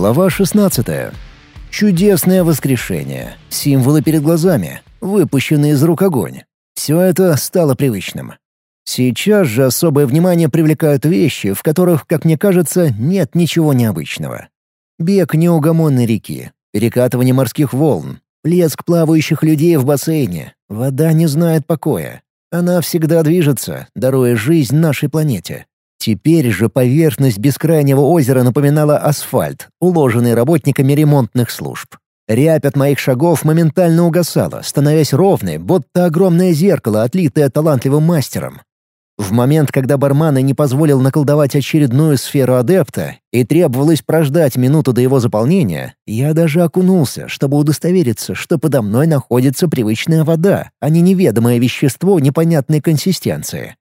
Глава 16. Чудесное воскрешение. Символы перед глазами. Выпущенный из рук огонь. Все это стало привычным. Сейчас же особое внимание привлекают вещи, в которых, как мне кажется, нет ничего необычного. Бег неугомонной реки, перекатывание морских волн, плеск плавающих людей в бассейне. Вода не знает покоя. Она всегда движется, даруя жизнь нашей планете. Теперь же поверхность бескрайнего озера напоминала асфальт, уложенный работниками ремонтных служб. Рябь от моих шагов моментально угасала, становясь ровной, будто огромное зеркало, отлитое талантливым мастером. В момент, когда барманы не позволил наколдовать очередную сферу адепта и требовалось прождать минуту до его заполнения, я даже окунулся, чтобы удостовериться, что подо мной находится привычная вода, а не неведомое вещество непонятной консистенции.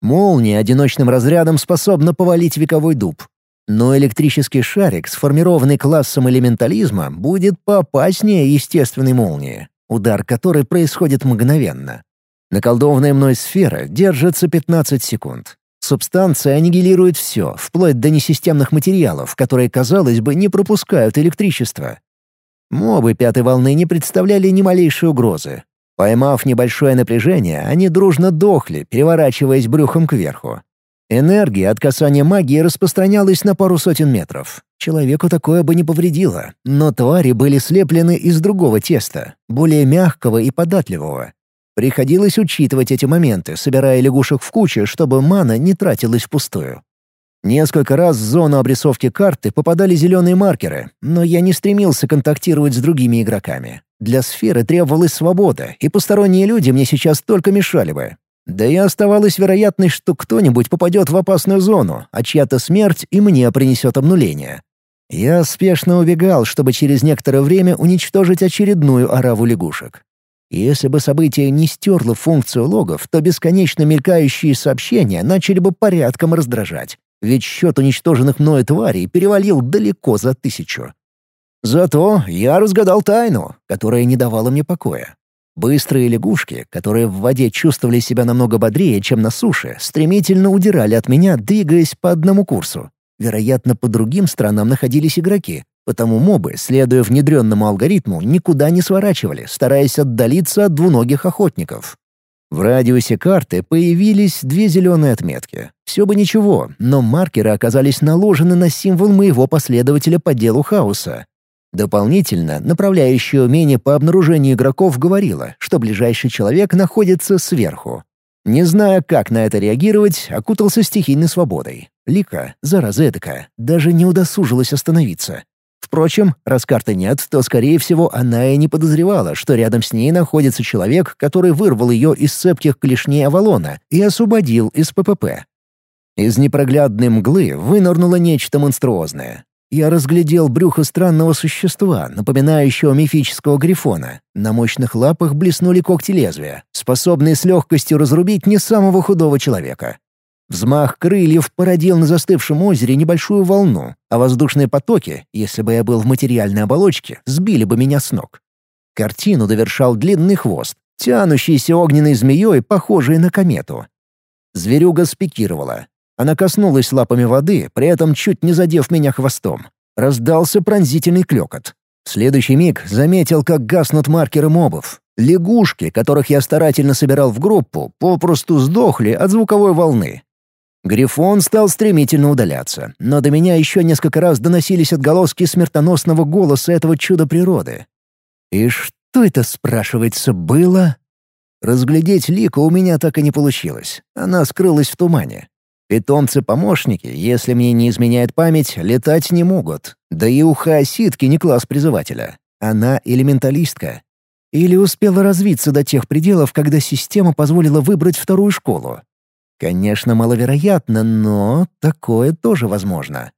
Молния одиночным разрядом способна повалить вековой дуб. Но электрический шарик, сформированный классом элементализма, будет поопаснее естественной молнии, удар которой происходит мгновенно. Наколдованная мной сфера держится 15 секунд. Субстанция аннигилирует все, вплоть до несистемных материалов, которые, казалось бы, не пропускают электричество. Мобы пятой волны не представляли ни малейшей угрозы, Поймав небольшое напряжение, они дружно дохли, переворачиваясь брюхом кверху. Энергия от касания магии распространялась на пару сотен метров. Человеку такое бы не повредило, но твари были слеплены из другого теста, более мягкого и податливого. Приходилось учитывать эти моменты, собирая лягушек в кучу, чтобы мана не тратилась впустую. Несколько раз в зону обрисовки карты попадали зеленые маркеры, но я не стремился контактировать с другими игроками. Для сферы требовалась свобода, и посторонние люди мне сейчас только мешали бы. Да и оставалась вероятность, что кто-нибудь попадет в опасную зону, а чья-то смерть и мне принесет обнуление. Я спешно убегал, чтобы через некоторое время уничтожить очередную ораву лягушек. Если бы событие не стерло функцию логов, то бесконечно мелькающие сообщения начали бы порядком раздражать, ведь счет уничтоженных мною тварей перевалил далеко за тысячу. Зато я разгадал тайну, которая не давала мне покоя. Быстрые лягушки, которые в воде чувствовали себя намного бодрее, чем на суше, стремительно удирали от меня, двигаясь по одному курсу. Вероятно, по другим странам находились игроки, потому мобы, следуя внедренному алгоритму, никуда не сворачивали, стараясь отдалиться от двуногих охотников. В радиусе карты появились две зеленые отметки. Все бы ничего, но маркеры оказались наложены на символ моего последователя по делу хаоса, Дополнительно, направляющее умение по обнаружению игроков говорило, что ближайший человек находится сверху. Не зная, как на это реагировать, окутался стихийной свободой. Лика, зараза эдакая, даже не удосужилась остановиться. Впрочем, раз карты нет, то, скорее всего, она и не подозревала, что рядом с ней находится человек, который вырвал ее из цепких клешней Авалона и освободил из ППП. Из непроглядной мглы вынырнуло нечто монструозное. Я разглядел брюхо странного существа, напоминающего мифического грифона. На мощных лапах блеснули когти лезвия, способные с легкостью разрубить не самого худого человека. Взмах крыльев породил на застывшем озере небольшую волну, а воздушные потоки, если бы я был в материальной оболочке, сбили бы меня с ног. Картину довершал длинный хвост, тянущийся огненной змеей, похожей на комету. Зверюга спикировала, она коснулась лапами воды, при этом чуть не задев меня хвостом. Раздался пронзительный клёкот. В следующий миг заметил, как гаснут маркеры мобов. Лягушки, которых я старательно собирал в группу, попросту сдохли от звуковой волны. Грифон стал стремительно удаляться, но до меня еще несколько раз доносились отголоски смертоносного голоса этого чуда природы. И что это, спрашивается, было? Разглядеть Лику у меня так и не получилось. Она скрылась в тумане. Питомцы-помощники, если мне не изменяет память, летать не могут. Да и у хаоситки не класс призывателя. Она элементалистка. Или успела развиться до тех пределов, когда система позволила выбрать вторую школу. Конечно, маловероятно, но такое тоже возможно.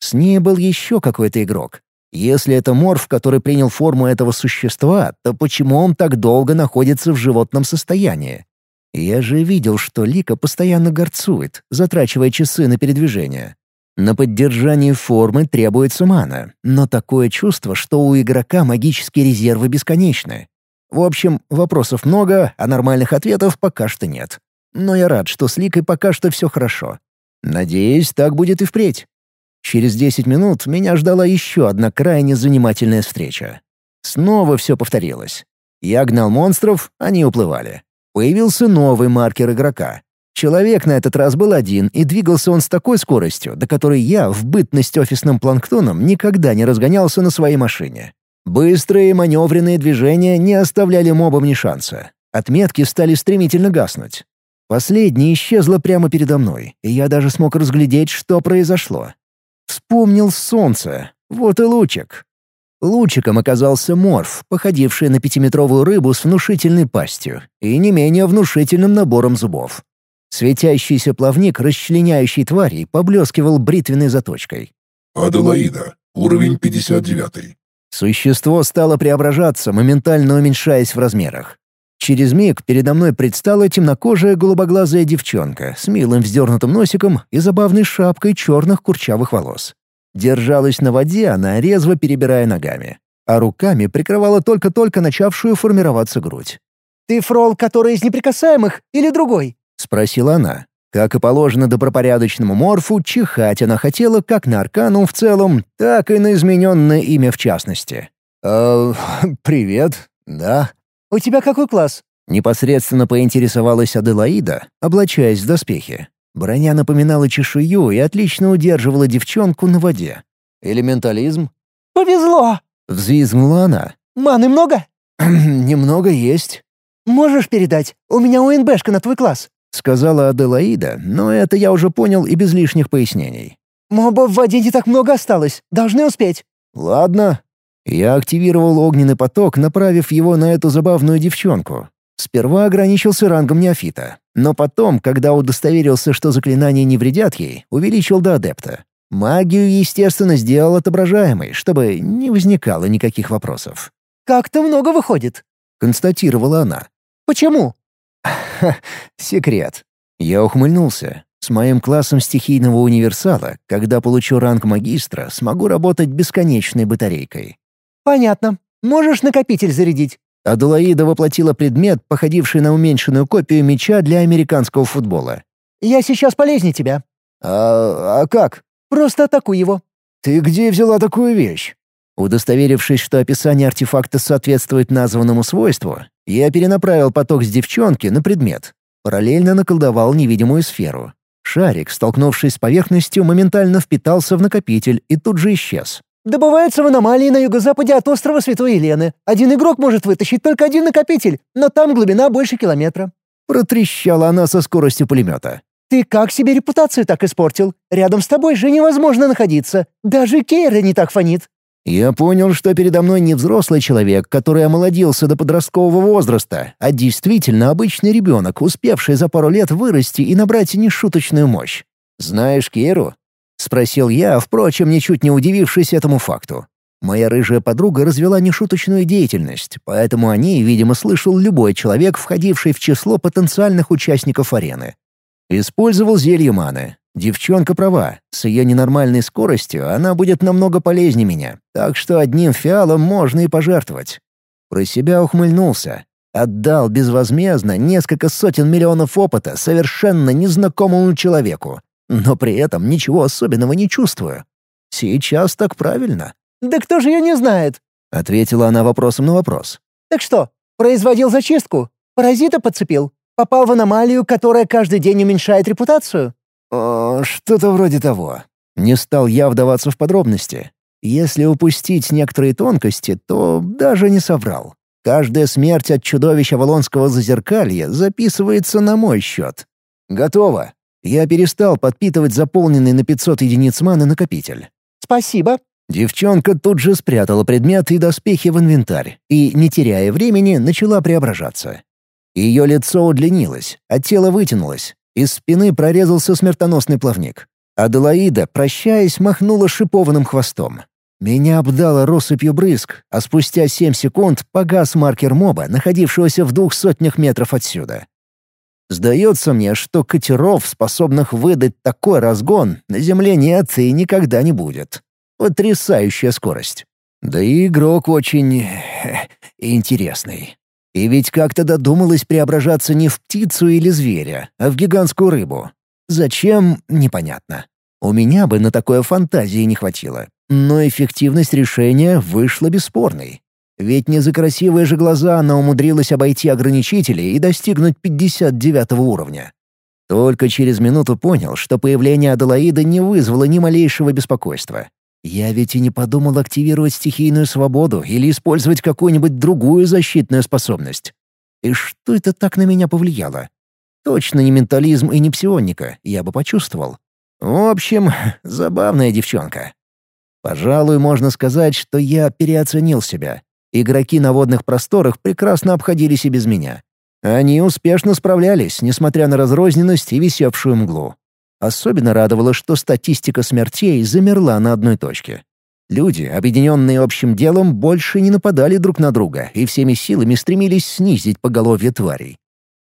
С ней был еще какой-то игрок. Если это морф, который принял форму этого существа, то почему он так долго находится в животном состоянии? Я же видел, что Лика постоянно горцует, затрачивая часы на передвижение. На поддержание формы требуется мана, но такое чувство, что у игрока магические резервы бесконечны. В общем, вопросов много, а нормальных ответов пока что нет. Но я рад, что с Ликой пока что все хорошо. Надеюсь, так будет и впредь. Через десять минут меня ждала еще одна крайне занимательная встреча. Снова все повторилось. Я гнал монстров, они уплывали. Появился новый маркер игрока. Человек на этот раз был один, и двигался он с такой скоростью, до которой я, в бытность офисным планктоном, никогда не разгонялся на своей машине. Быстрые маневренные движения не оставляли мобам ни шанса. Отметки стали стремительно гаснуть. Последняя исчезла прямо передо мной, и я даже смог разглядеть, что произошло. Вспомнил солнце. Вот и лучик. Лучиком оказался морф, походивший на пятиметровую рыбу с внушительной пастью и не менее внушительным набором зубов. Светящийся плавник расчленяющий тварей поблескивал бритвенной заточкой. «Аделаида. Уровень 59. Существо стало преображаться, моментально уменьшаясь в размерах. Через миг передо мной предстала темнокожая голубоглазая девчонка с милым вздернутым носиком и забавной шапкой черных курчавых волос. Держалась на воде она, резво перебирая ногами, а руками прикрывала только-только начавшую формироваться грудь. «Ты фрол, который из неприкасаемых, или другой?» — спросила она. Как и положено добропорядочному морфу, чихать она хотела как на Аркану в целом, так и на измененное имя в частности. «Э, привет, да?» «У тебя какой класс?» Непосредственно поинтересовалась Аделаида, облачаясь в доспехи. Броня напоминала чешую и отлично удерживала девчонку на воде. «Элементализм?» «Повезло!» — взвизгнула она. «Маны много?» «Немного есть». «Можешь передать? У меня УНБшка на твой класс», — сказала Аделаида, но это я уже понял и без лишних пояснений. «Мобов в воде не так много осталось. Должны успеть». «Ладно». Я активировал огненный поток, направив его на эту забавную девчонку. Сперва ограничился рангом неофита, но потом, когда удостоверился, что заклинания не вредят ей, увеличил до адепта. Магию, естественно, сделал отображаемой, чтобы не возникало никаких вопросов. «Как-то много выходит», — констатировала она. «Почему?» «Ха, секрет». Я ухмыльнулся. С моим классом стихийного универсала, когда получу ранг магистра, смогу работать бесконечной батарейкой. «Понятно. Можешь накопитель зарядить?» Аделаида воплотила предмет, походивший на уменьшенную копию мяча для американского футбола. «Я сейчас полезнее тебя». «А, а как?» «Просто атакуй его». «Ты где взяла такую вещь?» Удостоверившись, что описание артефакта соответствует названному свойству, я перенаправил поток с девчонки на предмет. Параллельно наколдовал невидимую сферу. Шарик, столкнувшись с поверхностью, моментально впитался в накопитель и тут же исчез. Добывается в аномалии на юго-западе от острова Святой Елены. Один игрок может вытащить только один накопитель, но там глубина больше километра». Протрещала она со скоростью пулемета. «Ты как себе репутацию так испортил? Рядом с тобой же невозможно находиться. Даже Кейра не так фонит». Я понял, что передо мной не взрослый человек, который омолодился до подросткового возраста, а действительно обычный ребенок, успевший за пару лет вырасти и набрать нешуточную мощь. «Знаешь Кейру?» — спросил я, впрочем, ничуть не удивившись этому факту. Моя рыжая подруга развела нешуточную деятельность, поэтому о ней, видимо, слышал любой человек, входивший в число потенциальных участников арены. Использовал зелье маны. Девчонка права, с ее ненормальной скоростью она будет намного полезнее меня, так что одним фиалом можно и пожертвовать. Про себя ухмыльнулся. Отдал безвозмездно несколько сотен миллионов опыта совершенно незнакомому человеку, но при этом ничего особенного не чувствую. Сейчас так правильно. «Да кто же ее не знает?» — ответила она вопросом на вопрос. «Так что, производил зачистку? Паразита подцепил? Попал в аномалию, которая каждый день уменьшает репутацию?» «Что-то вроде того. Не стал я вдаваться в подробности. Если упустить некоторые тонкости, то даже не соврал. Каждая смерть от чудовища Волонского зазеркалья записывается на мой счет. Готово. Я перестал подпитывать заполненный на 500 единиц маны накопитель. «Спасибо». Девчонка тут же спрятала предметы и доспехи в инвентарь и, не теряя времени, начала преображаться. Ее лицо удлинилось, а тело вытянулось. Из спины прорезался смертоносный плавник. Аделаида, прощаясь, махнула шипованным хвостом. Меня обдало россыпью брызг, а спустя семь секунд погас маркер моба, находившегося в двух сотнях метров отсюда. Сдается мне, что катеров, способных выдать такой разгон, на Земле нет и никогда не будет. Потрясающая скорость. Да и игрок очень... интересный. И ведь как-то додумалась преображаться не в птицу или зверя, а в гигантскую рыбу. Зачем — непонятно. У меня бы на такое фантазии не хватило. Но эффективность решения вышла бесспорной. Ведь не за красивые же глаза она умудрилась обойти ограничители и достигнуть 59 уровня. Только через минуту понял, что появление Аделаиды не вызвало ни малейшего беспокойства. Я ведь и не подумал активировать стихийную свободу или использовать какую-нибудь другую защитную способность. И что это так на меня повлияло? Точно не ментализм и не псионика, я бы почувствовал. В общем, забавная девчонка. Пожалуй, можно сказать, что я переоценил себя. Игроки на водных просторах прекрасно обходились и без меня. Они успешно справлялись, несмотря на разрозненность и висевшую мглу. Особенно радовало, что статистика смертей замерла на одной точке. Люди, объединенные общим делом, больше не нападали друг на друга и всеми силами стремились снизить поголовье тварей.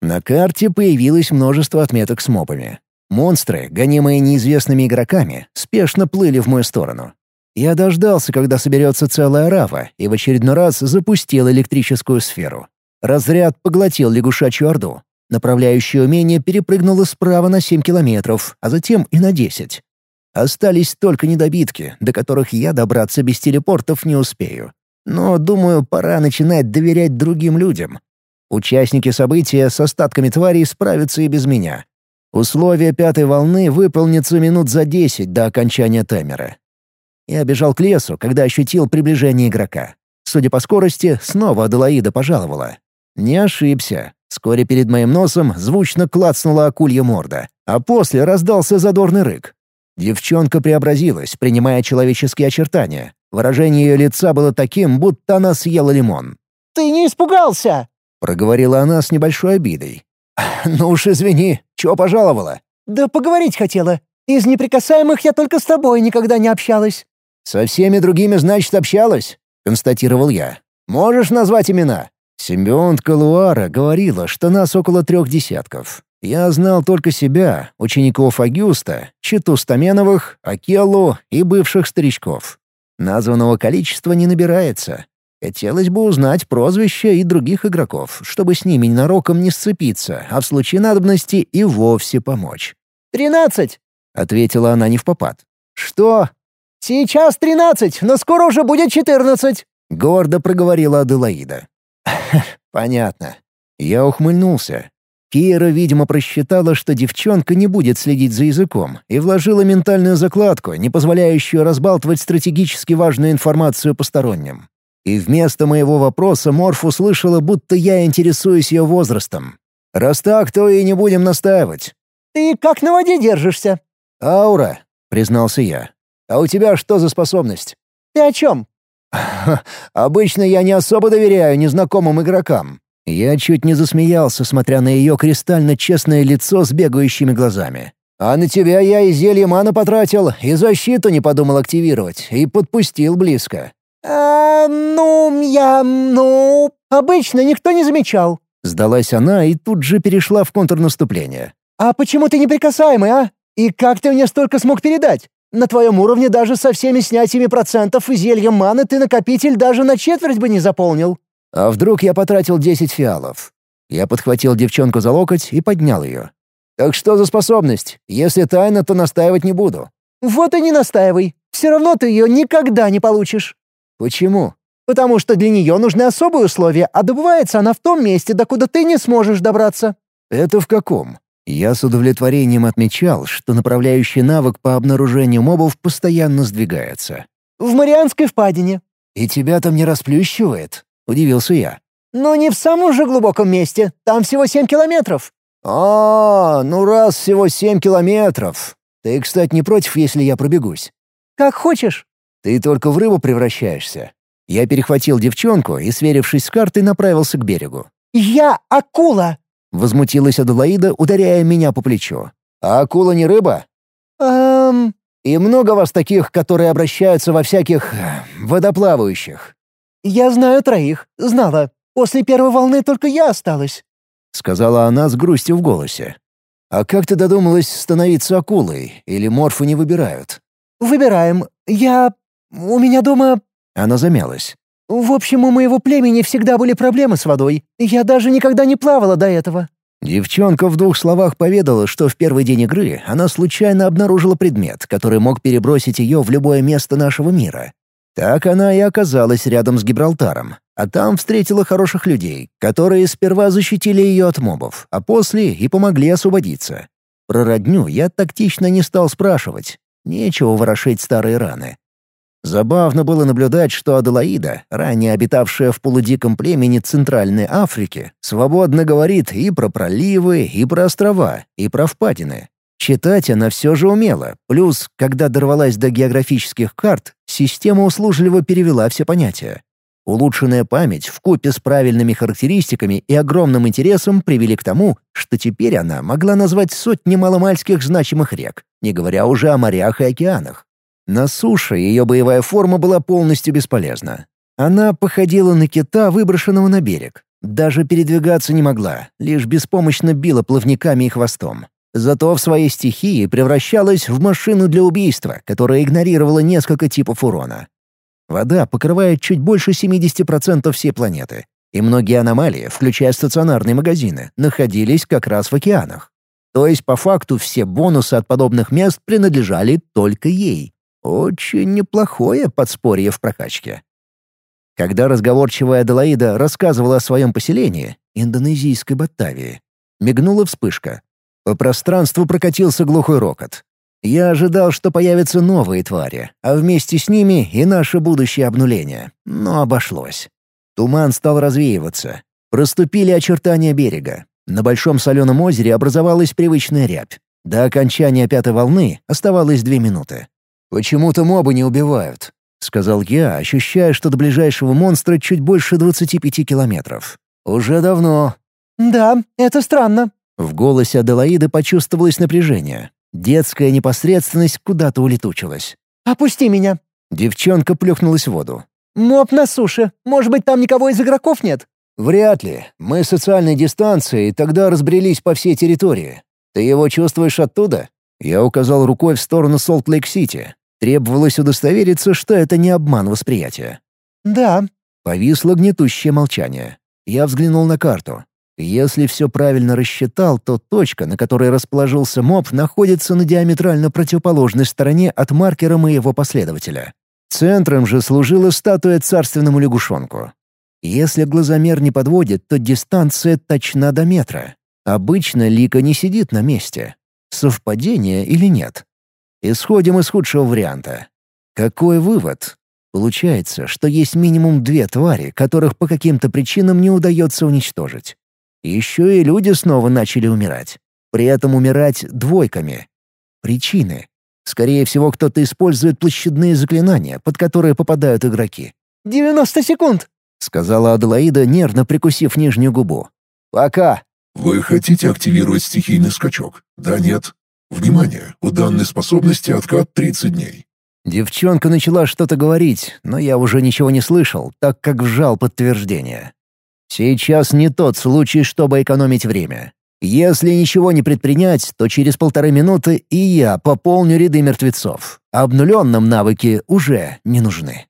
На карте появилось множество отметок с мобами. Монстры, гонимые неизвестными игроками, спешно плыли в мою сторону. Я дождался, когда соберется целая рава, и в очередной раз запустил электрическую сферу. Разряд поглотил лягушачью орду. Направляющее умение перепрыгнуло справа на 7 километров, а затем и на 10. Остались только недобитки, до которых я добраться без телепортов не успею. Но, думаю, пора начинать доверять другим людям. Участники события с остатками тварей справятся и без меня. Условия пятой волны выполнятся минут за десять до окончания таймера. Я бежал к лесу, когда ощутил приближение игрока. Судя по скорости, снова Аделаида пожаловала. Не ошибся. Вскоре перед моим носом звучно клацнула акулья морда, а после раздался задорный рык. Девчонка преобразилась, принимая человеческие очертания. Выражение ее лица было таким, будто она съела лимон. «Ты не испугался?» — проговорила она с небольшой обидой. «Ну уж извини, чего пожаловала?» «Да поговорить хотела. Из неприкасаемых я только с тобой никогда не общалась». «Со всеми другими, значит, общалась?» — констатировал я. «Можешь назвать имена?» Симбионтка Луара говорила, что нас около трех десятков. Я знал только себя, учеников Агюста, Читу Стаменовых, Акеллу и бывших старичков. Названного количества не набирается. Хотелось бы узнать прозвища и других игроков, чтобы с ними ненароком не сцепиться, а в случае надобности и вовсе помочь. «Тринадцать!» — ответила она не в попад. «Что?» «Сейчас тринадцать, но скоро уже будет четырнадцать!» — гордо проговорила Аделаида. «Понятно». Я ухмыльнулся. Кира, видимо, просчитала, что девчонка не будет следить за языком, и вложила ментальную закладку, не позволяющую разбалтывать стратегически важную информацию посторонним. И вместо моего вопроса Морф услышала, будто я интересуюсь ее возрастом. «Раз так, то и не будем настаивать». «Ты как на воде держишься?» «Аура», — признался я. «А у тебя что за способность?» «Ты о чем?» «Обычно я не особо доверяю незнакомым игрокам». Я чуть не засмеялся, смотря на ее кристально честное лицо с бегающими глазами. «А на тебя я и зелье мана потратил, и защиту не подумал активировать, и подпустил близко». «А, ну, я... ну... обычно никто не замечал». Сдалась она и тут же перешла в контрнаступление. «А почему ты неприкасаемый, а? И как ты мне столько смог передать? На твоем уровне даже со всеми снятиями процентов и зельем маны ты накопитель даже на четверть бы не заполнил». А вдруг я потратил десять фиалов? Я подхватил девчонку за локоть и поднял ее. «Так что за способность? Если тайна, то настаивать не буду». «Вот и не настаивай. Все равно ты ее никогда не получишь». «Почему?» «Потому что для нее нужны особые условия, а добывается она в том месте, докуда ты не сможешь добраться». «Это в каком?» Я с удовлетворением отмечал, что направляющий навык по обнаружению мобов постоянно сдвигается. «В Марианской впадине». «И тебя там не расплющивает?» — удивился я. «Но не в самом же глубоком месте. Там всего семь километров». «А, ну раз всего семь километров. Ты, кстати, не против, если я пробегусь?» «Как хочешь». «Ты только в рыбу превращаешься». Я перехватил девчонку и, сверившись с картой, направился к берегу. «Я акула!» — возмутилась Аделаида, ударяя меня по плечу. «А акула не рыба?» «Эм...» «И много вас таких, которые обращаются во всяких... Э, водоплавающих?» «Я знаю троих. Знала. После первой волны только я осталась», — сказала она с грустью в голосе. «А как ты додумалась становиться акулой? Или морфы не выбирают?» «Выбираем. Я... У меня дома...» Она замялась. В общем, у моего племени всегда были проблемы с водой. Я даже никогда не плавала до этого». Девчонка в двух словах поведала, что в первый день игры она случайно обнаружила предмет, который мог перебросить ее в любое место нашего мира. Так она и оказалась рядом с Гибралтаром, а там встретила хороших людей, которые сперва защитили ее от мобов, а после и помогли освободиться. Про родню я тактично не стал спрашивать. Нечего ворошить старые раны. Забавно было наблюдать, что Аделаида, ранее обитавшая в полудиком племени Центральной Африки, свободно говорит и про проливы, и про острова, и про впадины. Читать она все же умела, плюс, когда дорвалась до географических карт, система услужливо перевела все понятия. Улучшенная память в купе с правильными характеристиками и огромным интересом привели к тому, что теперь она могла назвать сотни маломальских значимых рек, не говоря уже о морях и океанах. На суше ее боевая форма была полностью бесполезна. Она походила на кита, выброшенного на берег. Даже передвигаться не могла, лишь беспомощно била плавниками и хвостом. Зато в своей стихии превращалась в машину для убийства, которая игнорировала несколько типов урона. Вода покрывает чуть больше 70% всей планеты, и многие аномалии, включая стационарные магазины, находились как раз в океанах. То есть, по факту, все бонусы от подобных мест принадлежали только ей. Очень неплохое подспорье в прокачке. Когда разговорчивая Аделаида рассказывала о своем поселении, индонезийской Батавии, мигнула вспышка. По пространству прокатился глухой рокот. Я ожидал, что появятся новые твари, а вместе с ними и наше будущее обнуление. Но обошлось. Туман стал развеиваться. Проступили очертания берега. На Большом соленом озере образовалась привычная рябь. До окончания пятой волны оставалось две минуты. «Почему-то мобы не убивают», — сказал я, ощущая, что до ближайшего монстра чуть больше 25 километров. «Уже давно». «Да, это странно», в голосе Аделаиды почувствовалось напряжение. Детская непосредственность куда-то улетучилась. «Опусти меня!» Девчонка плюхнулась в воду. «Моб на суше. Может быть, там никого из игроков нет?» «Вряд ли. Мы социальной дистанции тогда разбрелись по всей территории. Ты его чувствуешь оттуда?» Я указал рукой в сторону Солт-Лейк-Сити. Требовалось удостовериться, что это не обман восприятия. «Да». Повисло гнетущее молчание. Я взглянул на карту. Если все правильно рассчитал, то точка, на которой расположился моб, находится на диаметрально противоположной стороне от маркера моего последователя. Центром же служила статуя царственному лягушонку. Если глазомер не подводит, то дистанция точна до метра. Обычно Лика не сидит на месте. Совпадение или нет? Исходим из худшего варианта. Какой вывод? Получается, что есть минимум две твари, которых по каким-то причинам не удается уничтожить. Еще и люди снова начали умирать. При этом умирать двойками. Причины. Скорее всего, кто-то использует площадные заклинания, под которые попадают игроки. «Девяносто секунд!» — сказала Аделаида, нервно прикусив нижнюю губу. «Пока!» «Вы хотите активировать стихийный скачок? Да, нет? Внимание! У данной способности откат 30 дней». Девчонка начала что-то говорить, но я уже ничего не слышал, так как вжал подтверждение. Сейчас не тот случай, чтобы экономить время. Если ничего не предпринять, то через полторы минуты и я пополню ряды мертвецов. Обнуленным навыки уже не нужны.